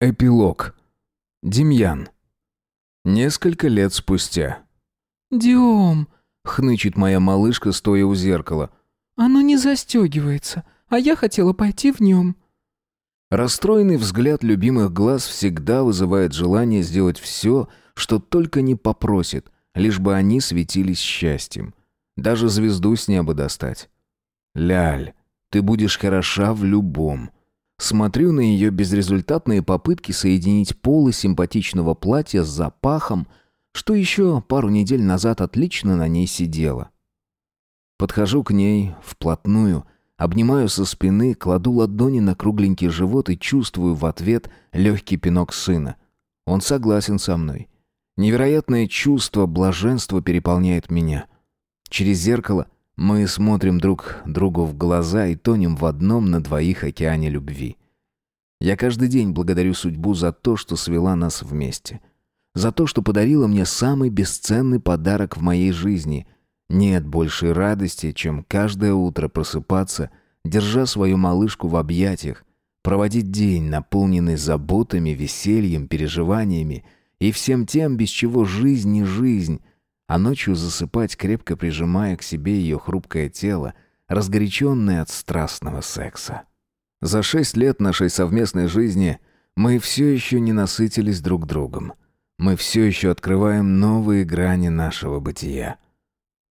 Эпилог. Демьян. Несколько лет спустя. «Дем!» — хнычет моя малышка, стоя у зеркала. «Оно не застегивается, а я хотела пойти в нем». Расстроенный взгляд любимых глаз всегда вызывает желание сделать все, что только не попросит, лишь бы они светились счастьем. Даже звезду с неба достать. Ляль, ты будешь хороша в любом. Смотрю на ее безрезультатные попытки соединить полы симпатичного платья с запахом, что еще пару недель назад отлично на ней сидело. Подхожу к ней вплотную, обнимаю со спины, кладу ладони на кругленький живот и чувствую в ответ легкий пинок сына. Он согласен со мной. Невероятное чувство блаженства переполняет меня. Через зеркало мы смотрим друг другу в глаза и тонем в одном на двоих океане любви. Я каждый день благодарю судьбу за то, что свела нас вместе. За то, что подарила мне самый бесценный подарок в моей жизни. Нет большей радости, чем каждое утро просыпаться, держа свою малышку в объятиях, проводить день, наполненный заботами, весельем, переживаниями и всем тем, без чего жизнь не жизнь, а ночью засыпать, крепко прижимая к себе ее хрупкое тело, разгоряченное от страстного секса. За шесть лет нашей совместной жизни мы все еще не насытились друг другом. Мы все еще открываем новые грани нашего бытия.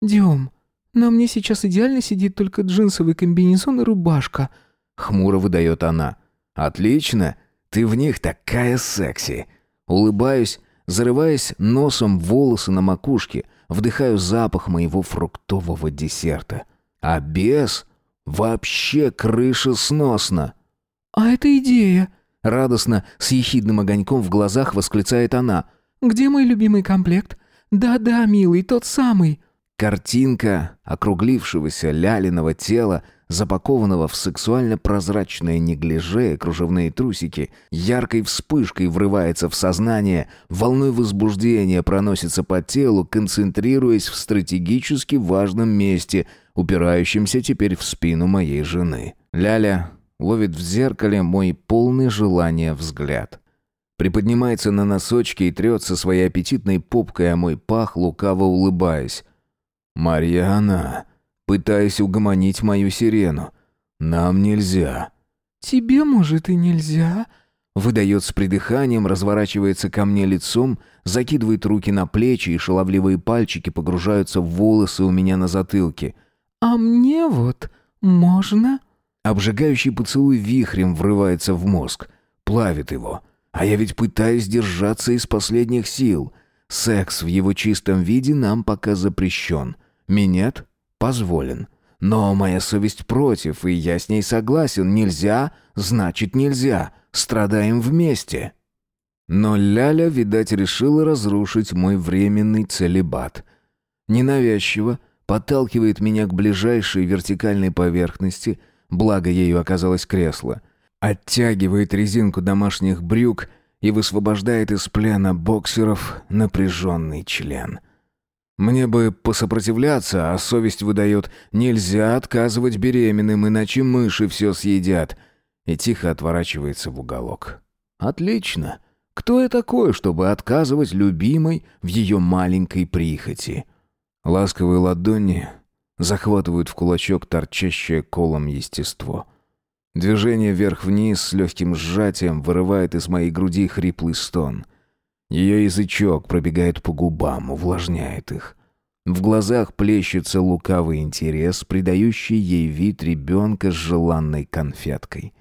«Дем, на мне сейчас идеально сидит только джинсовый комбинезон и рубашка», — хмуро выдает она. «Отлично, ты в них такая секси». Улыбаюсь, зарываясь носом в волосы на макушке, вдыхаю запах моего фруктового десерта. А без вообще крыша сносна. «А это идея!» Радостно, с ехидным огоньком в глазах восклицает она. «Где мой любимый комплект? Да-да, милый, тот самый!» Картинка округлившегося лялиного тела запакованного в сексуально-прозрачное неглиже кружевные трусики, яркой вспышкой врывается в сознание, волной возбуждения проносится по телу, концентрируясь в стратегически важном месте, упирающемся теперь в спину моей жены. Ляля ловит в зеркале мой полный желания взгляд. Приподнимается на носочки и трется своей аппетитной попкой о мой пах, лукаво улыбаясь. «Марьяна!» Пытаясь угомонить мою сирену. «Нам нельзя». «Тебе, может, и нельзя?» Выдает с придыханием, разворачивается ко мне лицом, закидывает руки на плечи, и шаловливые пальчики погружаются в волосы у меня на затылке. «А мне вот можно?» Обжигающий поцелуй вихрем врывается в мозг, плавит его. А я ведь пытаюсь держаться из последних сил. Секс в его чистом виде нам пока запрещен. Минет позволен. Но моя совесть против, и я с ней согласен. Нельзя, значит нельзя. Страдаем вместе. Но Ляля, видать, решила разрушить мой временный целебат. Ненавязчиво подталкивает меня к ближайшей вертикальной поверхности, благо ею оказалось кресло. Оттягивает резинку домашних брюк и высвобождает из плена боксеров напряженный член. Мне бы посопротивляться, а совесть выдает «нельзя отказывать беременным, иначе мыши все съедят», и тихо отворачивается в уголок. «Отлично. Кто я такой, чтобы отказывать любимой в ее маленькой прихоти?» Ласковые ладони захватывают в кулачок торчащее колом естество. Движение вверх-вниз с легким сжатием вырывает из моей груди хриплый стон — ее язычок пробегает по губам, увлажняет их. В глазах плещется лукавый интерес, придающий ей вид ребенка с желанной конфеткой.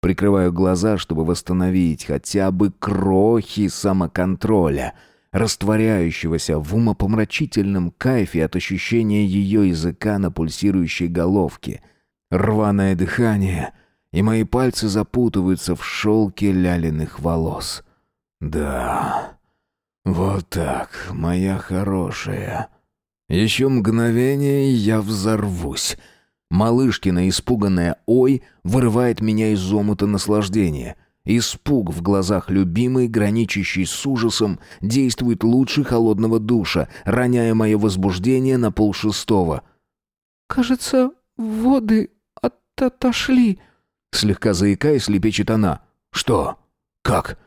Прикрываю глаза, чтобы восстановить хотя бы крохи самоконтроля, растворяющегося в умопомрачительном кайфе от ощущения ее языка на пульсирующей головке. Рваное дыхание, и мои пальцы запутываются в шелке лялиных волос. «Да, вот так, моя хорошая. Еще мгновение, и я взорвусь». Малышкина, испуганная «Ой!» вырывает меня из омута наслаждения. Испуг в глазах любимой, граничащий с ужасом, действует лучше холодного душа, роняя мое возбуждение на полшестого. «Кажется, воды от отошли», — слегка заикаясь, лепечет она. «Что?» «Как?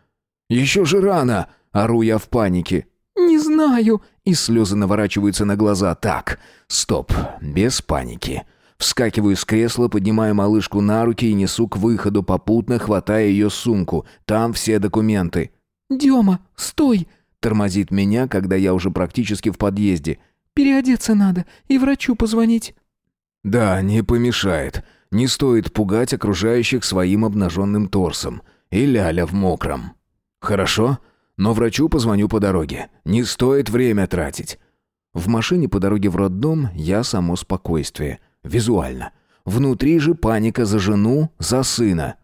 Еще же рано!» — ору я в панике. «Не знаю». И слезы наворачиваются на глаза. «Так, стоп, без паники». Вскакиваю с кресла, поднимаю малышку на руки и несу к выходу, попутно хватая ее сумку. Там все документы. «Дема, стой!» Тормозит меня, когда я уже практически в подъезде. «Переодеться надо и врачу позвонить». «Да, не помешает. Не стоит пугать окружающих своим обнаженным торсом. И ляля в мокром. Хорошо, но врачу позвоню по дороге. Не стоит время тратить». В машине по дороге в роддом я само спокойствие. Визуально. Внутри же паника за жену, за сына.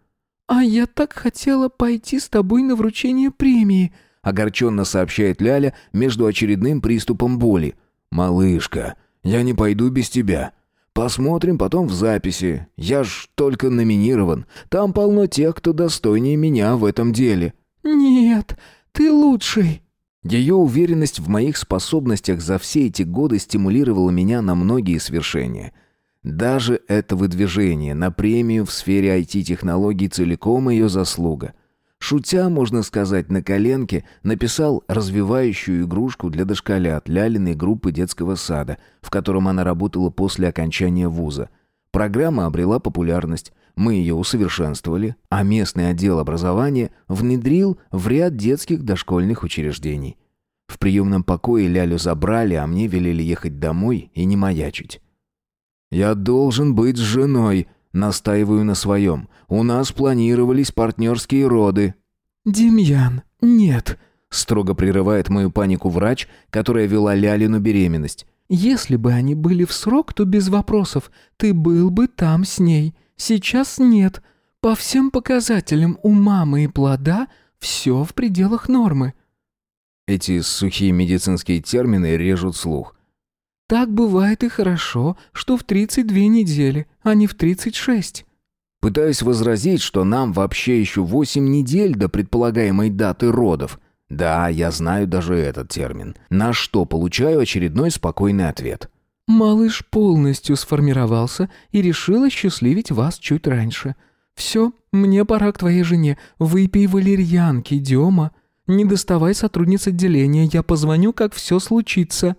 «А я так хотела пойти с тобой на вручение премии», огорченно сообщает Ляля между очередным приступом боли. «Малышка, я не пойду без тебя. Посмотрим потом в записи. Я ж только номинирован. Там полно тех, кто достойнее меня в этом деле». «Нет, ты лучший». Ее уверенность в моих способностях за все эти годы стимулировала меня на многие свершения – даже это выдвижение на премию в сфере IT-технологий целиком ее заслуга. Шутя, можно сказать, на коленке, написал развивающую игрушку для дошколят Лялиной группы детского сада, в котором она работала после окончания вуза. Программа обрела популярность, мы ее усовершенствовали, а местный отдел образования внедрил в ряд детских дошкольных учреждений. В приемном покое Лялю забрали, а мне велели ехать домой и не маячить. «Я должен быть с женой», — настаиваю на своем. «У нас планировались партнерские роды». «Демьян, нет», — строго прерывает мою панику врач, которая вела Лялину беременность. «Если бы они были в срок, то без вопросов. Ты был бы там с ней. Сейчас нет. По всем показателям у мамы и плода все в пределах нормы». Эти сухие медицинские термины режут слух. Так бывает и хорошо, что в 32 недели, а не в 36. Пытаюсь возразить, что нам вообще еще 8 недель до предполагаемой даты родов. Да, я знаю даже этот термин. На что получаю очередной спокойный ответ. Малыш полностью сформировался и решил осчастливить вас чуть раньше. Все, мне пора к твоей жене. Выпей валерьянки, Дема. Не доставай сотрудниц отделения, я позвоню, как все случится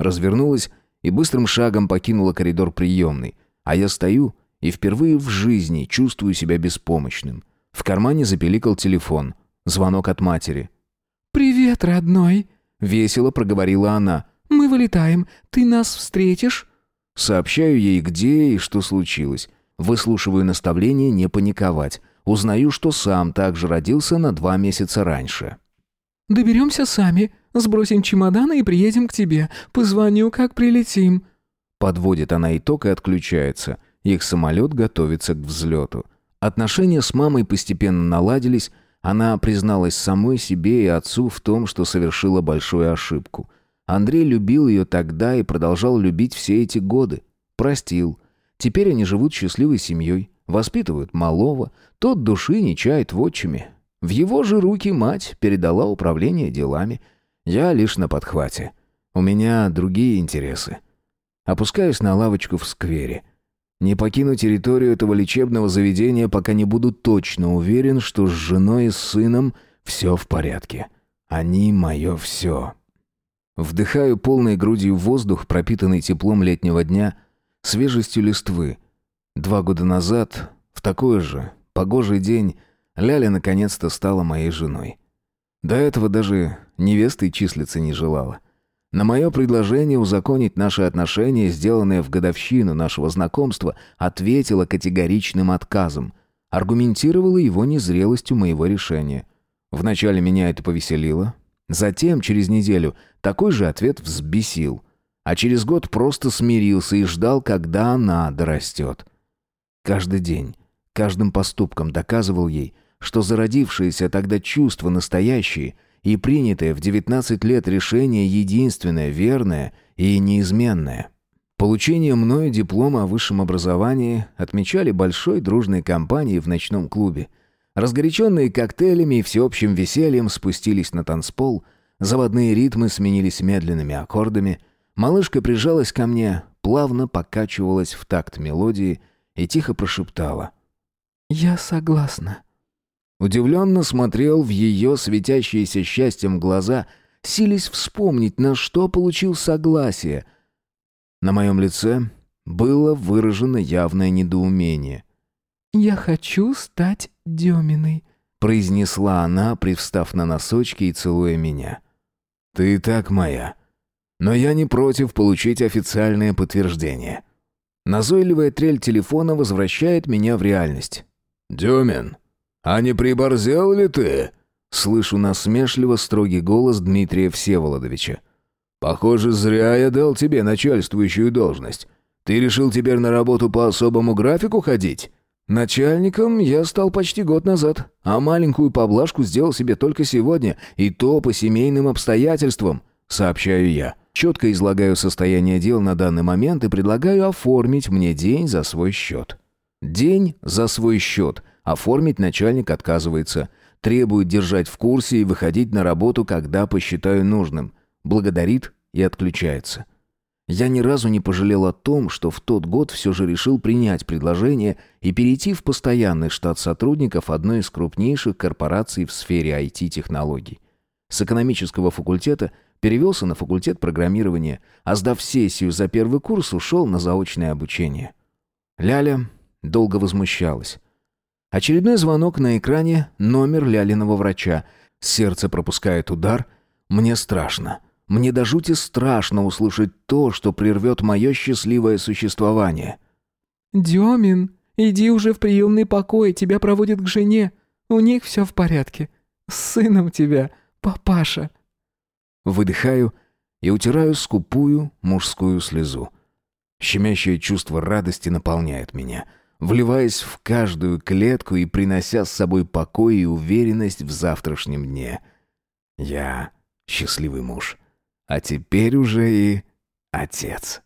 развернулась и быстрым шагом покинула коридор приемной. А я стою и впервые в жизни чувствую себя беспомощным. В кармане запеликал телефон. Звонок от матери. «Привет, родной!» — весело проговорила она. «Мы вылетаем. Ты нас встретишь?» Сообщаю ей, где и что случилось. Выслушиваю наставление не паниковать. Узнаю, что сам также родился на два месяца раньше. «Доберемся сами. Сбросим чемоданы и приедем к тебе. Позвоню, как прилетим». Подводит она итог и отключается. Их самолет готовится к взлету. Отношения с мамой постепенно наладились. Она призналась самой себе и отцу в том, что совершила большую ошибку. Андрей любил ее тогда и продолжал любить все эти годы. Простил. Теперь они живут счастливой семьей, воспитывают малого, тот души не чает в отчиме. В его же руки мать передала управление делами – я лишь на подхвате. У меня другие интересы. Опускаюсь на лавочку в сквере. Не покину территорию этого лечебного заведения, пока не буду точно уверен, что с женой и сыном все в порядке. Они мое все. Вдыхаю полной грудью воздух, пропитанный теплом летнего дня, свежестью листвы. Два года назад, в такой же погожий день, Ляля наконец-то стала моей женой. До этого даже невестой числиться не желала. На мое предложение узаконить наши отношения, сделанное в годовщину нашего знакомства, ответила категоричным отказом. Аргументировала его незрелостью моего решения. Вначале меня это повеселило. Затем, через неделю, такой же ответ взбесил. А через год просто смирился и ждал, когда она дорастет. Каждый день, каждым поступком доказывал ей, что зародившиеся тогда чувства настоящие и принятое в 19 лет решение единственное, верное и неизменное. Получение мною диплома о высшем образовании отмечали большой дружной компанией в ночном клубе. Разгоряченные коктейлями и всеобщим весельем спустились на танцпол, заводные ритмы сменились медленными аккордами, малышка прижалась ко мне, плавно покачивалась в такт мелодии и тихо прошептала. «Я согласна». Удивленно смотрел в ее светящиеся счастьем глаза, сились вспомнить, на что получил согласие. На моем лице было выражено явное недоумение. «Я хочу стать Деминой», — произнесла она, привстав на носочки и целуя меня. «Ты и так моя. Но я не против получить официальное подтверждение». Назойливая трель телефона возвращает меня в реальность. «Демин, а не приборзел ли ты?» Слышу насмешливо строгий голос Дмитрия Всеволодовича. «Похоже, зря я дал тебе начальствующую должность. Ты решил теперь на работу по особому графику ходить?» «Начальником я стал почти год назад, а маленькую поблажку сделал себе только сегодня, и то по семейным обстоятельствам», — сообщаю я. Четко излагаю состояние дел на данный момент и предлагаю оформить мне день за свой счет. День за свой счет. Оформить начальник отказывается. Требует держать в курсе и выходить на работу, когда посчитаю нужным. Благодарит и отключается. Я ни разу не пожалел о том, что в тот год все же решил принять предложение и перейти в постоянный штат сотрудников одной из крупнейших корпораций в сфере IT-технологий. С экономического факультета перевелся на факультет программирования, а сдав сессию за первый курс, ушел на заочное обучение. Ляля долго возмущалась. Очередной звонок на экране, номер Лялиного врача. Сердце пропускает удар. Мне страшно. Мне до жути страшно услышать то, что прервет мое счастливое существование. «Демин, иди уже в приемный покой, тебя проводят к жене. У них все в порядке. С сыном тебя, папаша». Выдыхаю и утираю скупую мужскую слезу. Щемящее чувство радости наполняет меня, вливаясь в каждую клетку и принося с собой покой и уверенность в завтрашнем дне. Я счастливый муж а теперь уже и отец.